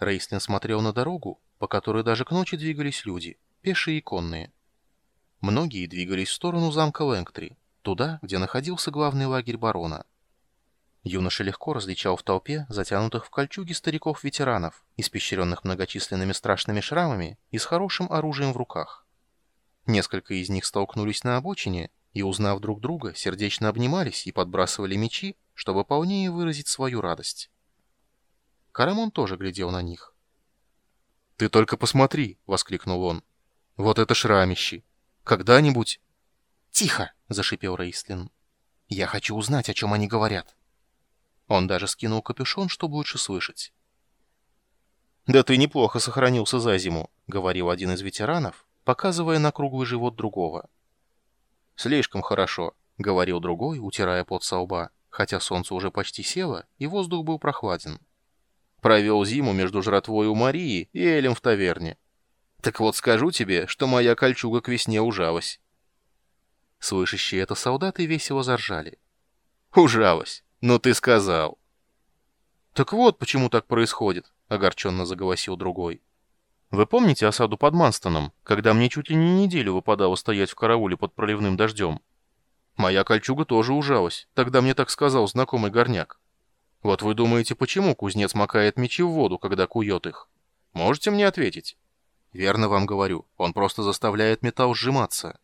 Рейслин смотрел на дорогу, по которой даже к ночи двигались люди, пешие и конные. Многие двигались в сторону замка Лэнгтри, туда, где находился главный лагерь барона. Юноша легко различал в толпе затянутых в кольчуги стариков-ветеранов, испещренных многочисленными страшными шрамами и с хорошим оружием в руках. Несколько из них столкнулись на обочине и, узнав друг друга, сердечно обнимались и подбрасывали мечи, чтобы полнее выразить свою радость. Карамон тоже глядел на них. «Ты только посмотри!» — воскликнул он. «Вот это шрамищи! Когда-нибудь...» «Тихо!» — зашипел Рейслин. «Я хочу узнать, о чем они говорят». Он даже скинул капюшон, чтобы лучше слышать. «Да ты неплохо сохранился за зиму», — говорил один из ветеранов, показывая на круглый живот другого. «Слишком хорошо», — говорил другой, утирая пот со лба, хотя солнце уже почти село, и воздух был прохладен. Провел зиму между жратвой у Марии и Элем в таверне. Так вот скажу тебе, что моя кольчуга к весне ужалась. Слышащие это солдаты весело заржали. «Ужалась! Ну ты сказал!» «Так вот, почему так происходит», — огорченно заголосил другой. «Вы помните осаду под Манстоном, когда мне чуть ли не неделю выпадало стоять в карауле под проливным дождем? Моя кольчуга тоже ужалась, тогда мне так сказал знакомый горняк. Вот вы думаете, почему кузнец макает мечи в воду, когда кует их? Можете мне ответить? Верно вам говорю, он просто заставляет металл сжиматься.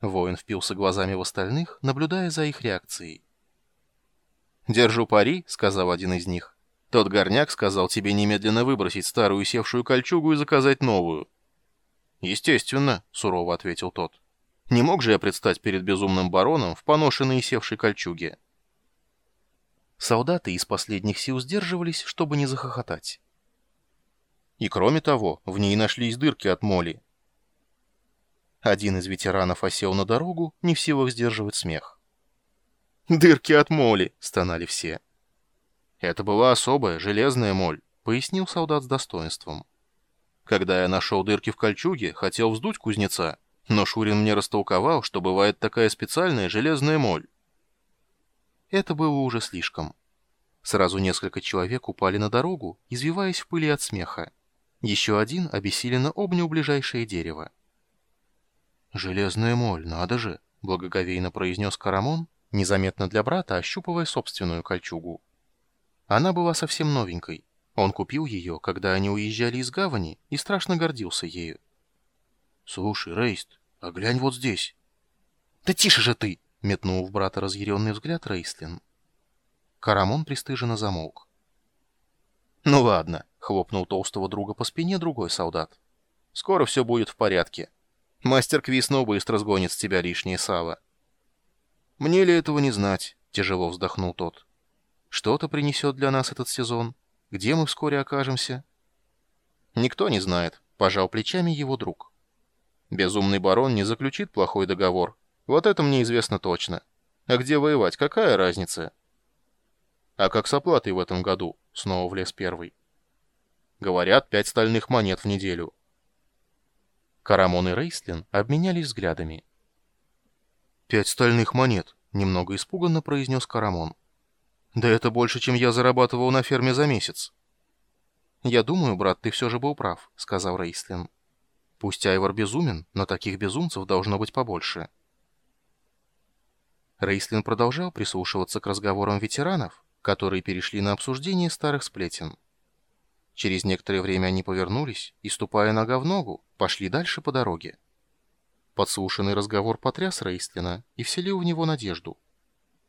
Воин впился глазами в остальных, наблюдая за их реакцией. «Держу пари», — сказал один из них. «Тот горняк сказал тебе немедленно выбросить старую севшую кольчугу и заказать новую». «Естественно», — сурово ответил тот. «Не мог же я предстать перед безумным бароном в поношенной и севшей кольчуге?» Солдаты из последних сил сдерживались, чтобы не захохотать. И кроме того, в ней нашлись дырки от моли. Один из ветеранов осел на дорогу, не в силах сдерживать смех. «Дырки от моли!» — стонали все. «Это была особая, железная моль», — пояснил солдат с достоинством. «Когда я нашел дырки в кольчуге, хотел вздуть кузнеца, но Шурин мне растолковал, что бывает такая специальная железная моль. Это было уже слишком. Сразу несколько человек упали на дорогу, извиваясь в пыли от смеха. Еще один обессиленно обнял ближайшее дерево. «Железная моль, надо же!» — благоговейно произнес Карамон, незаметно для брата ощупывая собственную кольчугу. Она была совсем новенькой. Он купил ее, когда они уезжали из гавани, и страшно гордился ею. «Слушай, Рейст, а глянь вот здесь!» «Да тише же ты!» Метнул в брата разъяренный взгляд Рейслин. Карамон пристыженно замолк. «Ну ладно», — хлопнул толстого друга по спине другой солдат. «Скоро все будет в порядке. Мастер Квисно быстро сгонит с тебя лишнее сало». «Мне ли этого не знать?» — тяжело вздохнул тот. «Что-то принесет для нас этот сезон. Где мы вскоре окажемся?» «Никто не знает», — пожал плечами его друг. «Безумный барон не заключит плохой договор, вот это мне известно точно. А где воевать, какая разница? А как с оплатой в этом году? Снова влез первый. Говорят, пять стальных монет в неделю. Карамон и Рейслин обменялись взглядами. «Пять стальных монет», — немного испуганно произнес Карамон. «Да это больше, чем я зарабатывал на ферме за месяц». «Я думаю, брат, ты все же был прав», — сказал Рейслин. «Пусть Айвор безумен, но таких безумцев должно быть побольше». Рейслин продолжал прислушиваться к разговорам ветеранов, которые перешли на обсуждение старых сплетен. Через некоторое время они повернулись и, ступая нога в ногу, пошли дальше по дороге. Подслушанный разговор потряс Рейслина и вселил в него надежду.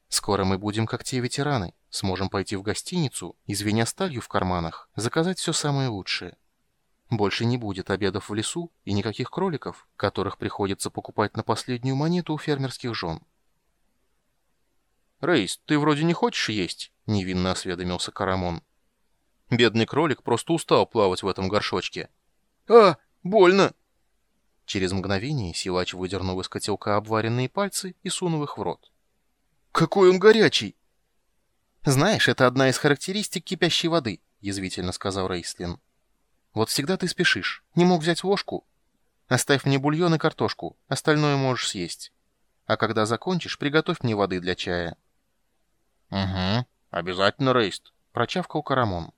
«Скоро мы будем как те ветераны, сможем пойти в гостиницу и, звеня сталью в карманах, заказать все самое лучшее. Больше не будет обедов в лесу и никаких кроликов, которых приходится покупать на последнюю монету у фермерских жен». «Рейс, ты вроде не хочешь есть?» — невинно осведомился Карамон. Бедный кролик просто устал плавать в этом горшочке. «А, больно!» Через мгновение силач выдернул из котелка обваренные пальцы и сунул их в рот. «Какой он горячий!» «Знаешь, это одна из характеристик кипящей воды», — язвительно сказал Рейслин. «Вот всегда ты спешишь. Не мог взять ложку? Оставь мне бульон и картошку, остальное можешь съесть. А когда закончишь, приготовь мне воды для чая». «Угу, обязательно, Рейст», — прочавкал Карамон.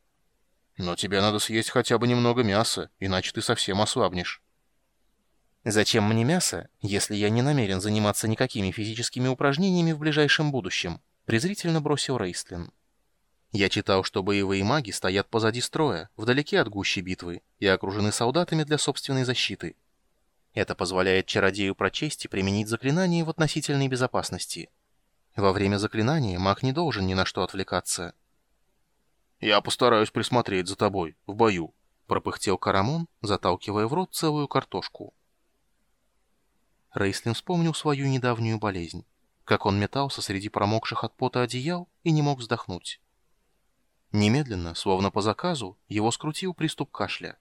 «Но тебе надо съесть хотя бы немного мяса, иначе ты совсем ослабнешь». «Зачем мне мясо, если я не намерен заниматься никакими физическими упражнениями в ближайшем будущем?» — презрительно бросил Рейстлин. «Я читал, что боевые маги стоят позади строя, вдалеке от гущи битвы, и окружены солдатами для собственной защиты. Это позволяет чародею прочесть и применить заклинание в относительной безопасности. Во время заклинания маг не должен ни на что отвлекаться». «Я постараюсь присмотреть за тобой, в бою», — пропыхтел Карамон, заталкивая в рот целую картошку. Рейслин вспомнил свою недавнюю болезнь, как он метался среди промокших от пота одеял и не мог вздохнуть. Немедленно, словно по заказу, его скрутил приступ кашля.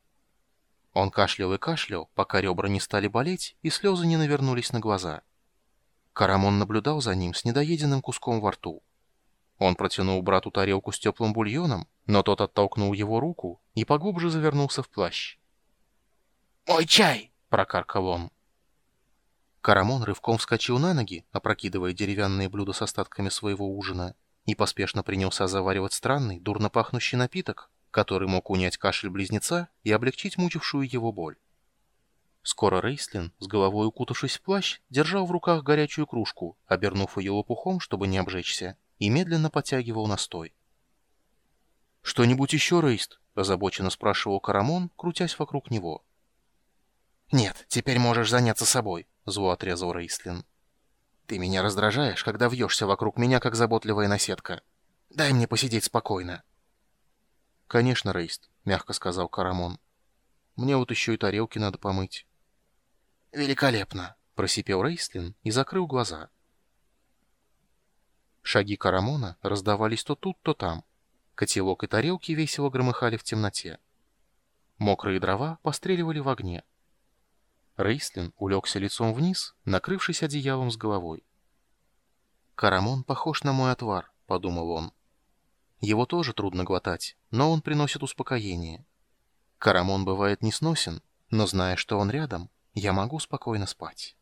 Он кашлял и кашлял, пока ребра не стали болеть и слезы не навернулись на глаза. Карамон наблюдал за ним с недоеденным куском во рту. Он протянул брату тарелку с теплым бульоном, но тот оттолкнул его руку и поглубже завернулся в плащ. «Мой чай!» — прокаркал он. Карамон рывком вскочил на ноги, опрокидывая деревянные блюда с остатками своего ужина, и поспешно принялся заваривать странный, дурно пахнущий напиток, который мог унять кашель близнеца и облегчить мучившую его боль. Скоро Рейслин, с головой укутавшись в плащ, держал в руках горячую кружку, обернув ее лопухом, чтобы не обжечься, и медленно подтягивал настой. «Что-нибудь еще, Рейст?» — озабоченно спрашивал Карамон, крутясь вокруг него. «Нет, теперь можешь заняться собой», зло отрезал Рейслин. «Ты меня раздражаешь, когда вьешься вокруг меня, как заботливая наседка. Дай мне посидеть спокойно». «Конечно, Рейст», — мягко сказал Карамон. «Мне вот еще и тарелки надо помыть». «Великолепно», — просипел Рейслин и закрыл глаза. Шаги Карамона раздавались то тут, то там. Котелок и тарелки весело громыхали в темноте. Мокрые дрова постреливали в огне. Рейслин улегся лицом вниз, накрывшись одеялом с головой. «Карамон похож на мой отвар», — подумал он. «Его тоже трудно глотать, но он приносит успокоение. Карамон бывает несносен, но зная, что он рядом, я могу спокойно спать».